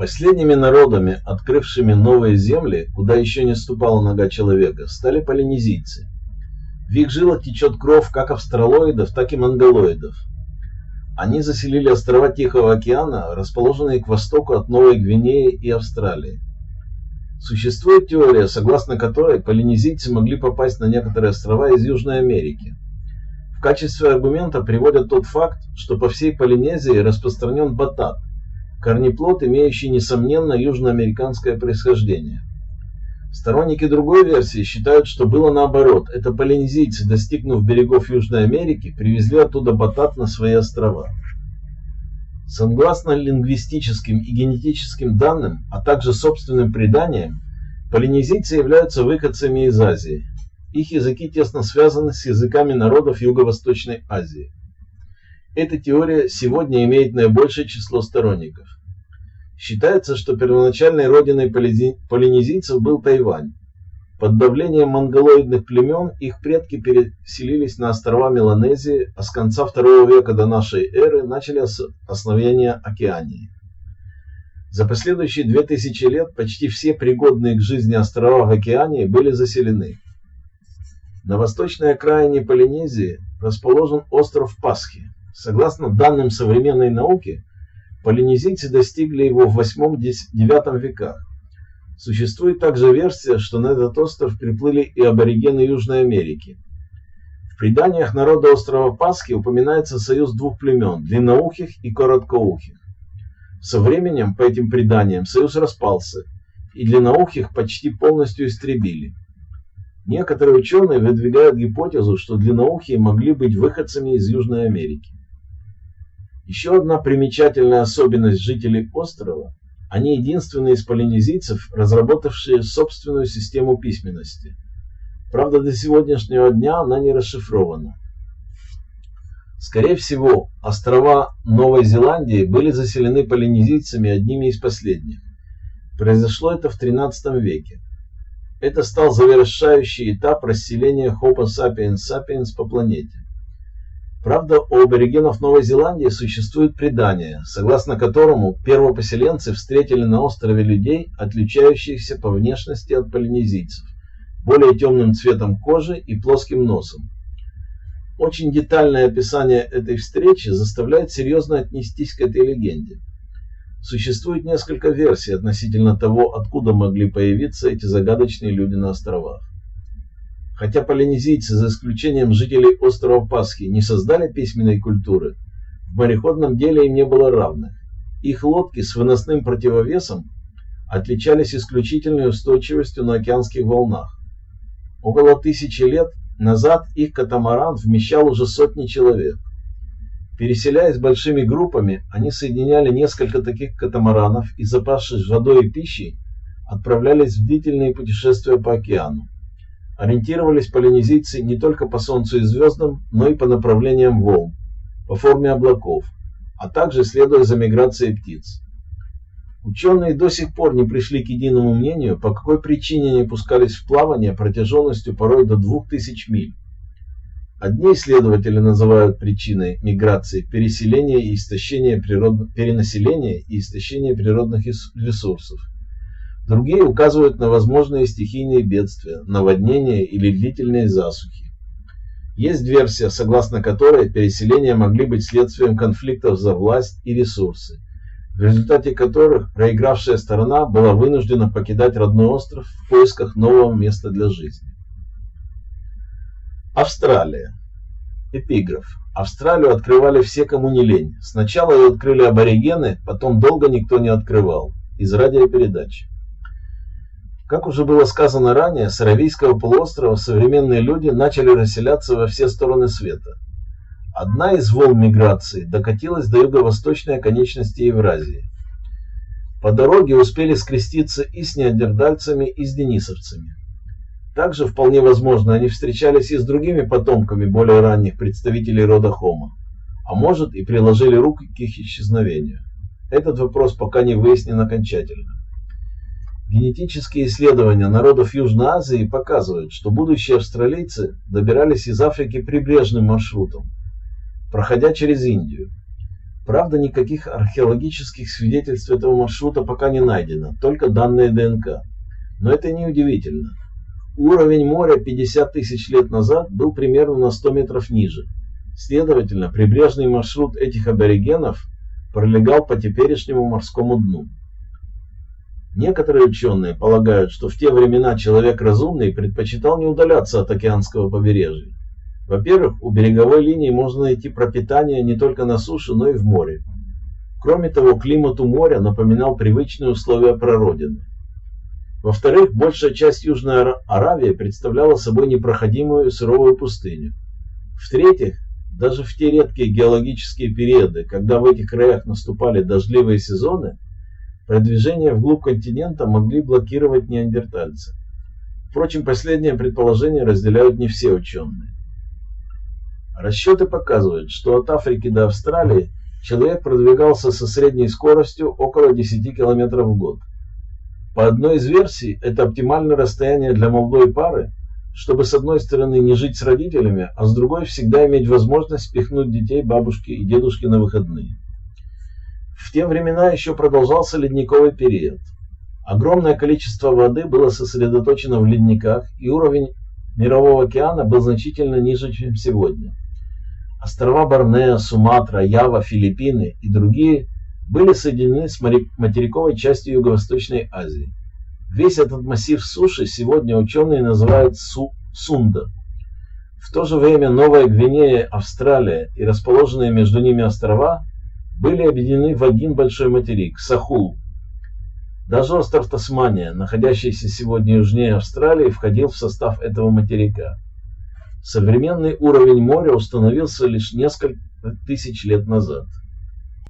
Последними народами, открывшими новые земли, куда еще не ступала нога человека, стали полинезийцы. В их жилах течет кровь как австралоидов, так и монголоидов. Они заселили острова Тихого океана, расположенные к востоку от Новой Гвинеи и Австралии. Существует теория, согласно которой полинезийцы могли попасть на некоторые острова из Южной Америки. В качестве аргумента приводят тот факт, что по всей Полинезии распространен батат, корнеплод, имеющий несомненно южноамериканское происхождение. Сторонники другой версии считают, что было наоборот. Это полинезийцы, достигнув берегов Южной Америки, привезли оттуда батат на свои острова. Согласно лингвистическим и генетическим данным, а также собственным преданиям, полинезийцы являются выходцами из Азии. Их языки тесно связаны с языками народов Юго-Восточной Азии. Эта теория сегодня имеет наибольшее число сторонников. Считается, что первоначальной родиной полинезийцев был Тайвань. Под давлением монголоидных племен их предки переселились на острова Меланезии, а с конца II века до нашей эры начали основание Океании. За последующие 2000 лет почти все пригодные к жизни острова Океании были заселены. На восточной окраине Полинезии расположен остров Пасхи, Согласно данным современной науки, полинезийцы достигли его в 8-9 веках. Существует также версия, что на этот остров приплыли и аборигены Южной Америки. В преданиях народа острова Пасхи упоминается союз двух племен – длинноухих и короткоухих. Со временем, по этим преданиям, союз распался, и длинноухих почти полностью истребили. Некоторые ученые выдвигают гипотезу, что длинноухие могли быть выходцами из Южной Америки. Еще одна примечательная особенность жителей острова – они единственные из полинезийцев, разработавшие собственную систему письменности. Правда, до сегодняшнего дня она не расшифрована. Скорее всего, острова Новой Зеландии были заселены полинезийцами одними из последних. Произошло это в XIII веке. Это стал завершающий этап расселения Homo sapiens sapiens по планете. Правда, у аборигенов Новой Зеландии существует предание, согласно которому первопоселенцы встретили на острове людей, отличающихся по внешности от полинезийцев, более темным цветом кожи и плоским носом. Очень детальное описание этой встречи заставляет серьезно отнестись к этой легенде. Существует несколько версий относительно того, откуда могли появиться эти загадочные люди на островах. Хотя полинезийцы, за исключением жителей острова Пасхи, не создали письменной культуры, в мореходном деле им не было равных. Их лодки с выносным противовесом отличались исключительной устойчивостью на океанских волнах. Около тысячи лет назад их катамаран вмещал уже сотни человек. Переселяясь большими группами, они соединяли несколько таких катамаранов и, запасшись водой и пищей, отправлялись в длительные путешествия по океану. Ориентировались полинезийцы не только по Солнцу и звездам, но и по направлениям волн, по форме облаков, а также следуя за миграцией птиц. Ученые до сих пор не пришли к единому мнению, по какой причине они пускались в плавание протяженностью порой до 2000 миль. Одни исследователи называют причиной миграции переселение и истощение природ... перенаселение и истощение природных ресурсов. Другие указывают на возможные стихийные бедствия, наводнения или длительные засухи. Есть версия, согласно которой переселения могли быть следствием конфликтов за власть и ресурсы, в результате которых проигравшая сторона была вынуждена покидать родной остров в поисках нового места для жизни. Австралия. Эпиграф. Австралию открывали все, кому не лень. Сначала ее открыли аборигены, потом долго никто не открывал. Из радиопередачи. Как уже было сказано ранее, с Аравийского полуострова современные люди начали расселяться во все стороны света. Одна из волн миграции докатилась до юго-восточной оконечности Евразии. По дороге успели скреститься и с неандертальцами, и с денисовцами. Также вполне возможно они встречались и с другими потомками более ранних представителей рода Homo, а может и приложили руки к их исчезновению. Этот вопрос пока не выяснен окончательно. Генетические исследования народов Южной Азии показывают, что будущие австралийцы добирались из Африки прибрежным маршрутом, проходя через Индию. Правда, никаких археологических свидетельств этого маршрута пока не найдено, только данные ДНК. Но это не удивительно. Уровень моря 50 тысяч лет назад был примерно на 100 метров ниже. Следовательно, прибрежный маршрут этих аборигенов пролегал по теперешнему морскому дну. Некоторые ученые полагают, что в те времена человек разумный предпочитал не удаляться от океанского побережья. Во-первых, у береговой линии можно найти пропитание не только на суше, но и в море. Кроме того, климат у моря напоминал привычные условия прародины. Во-вторых, большая часть Южной Аравии представляла собой непроходимую сыровую пустыню. В-третьих, даже в те редкие геологические периоды, когда в этих краях наступали дождливые сезоны, продвижение вглубь континента могли блокировать неандертальцы. Впрочем, последнее предположение разделяют не все ученые. Расчеты показывают, что от Африки до Австралии человек продвигался со средней скоростью около 10 км в год. По одной из версий, это оптимальное расстояние для молодой пары, чтобы с одной стороны не жить с родителями, а с другой всегда иметь возможность спихнуть детей бабушки и дедушки на выходные. В те времена еще продолжался ледниковый период. Огромное количество воды было сосредоточено в ледниках, и уровень Мирового океана был значительно ниже, чем сегодня. Острова Борнео, Суматра, Ява, Филиппины и другие были соединены с материковой частью Юго-Восточной Азии. Весь этот массив суши сегодня ученые называют Су Сунда. В то же время Новая Гвинея, Австралия и расположенные между ними острова были объединены в один большой материк – Сахул. Даже остров Тасмания, находящийся сегодня южнее Австралии, входил в состав этого материка. Современный уровень моря установился лишь несколько тысяч лет назад –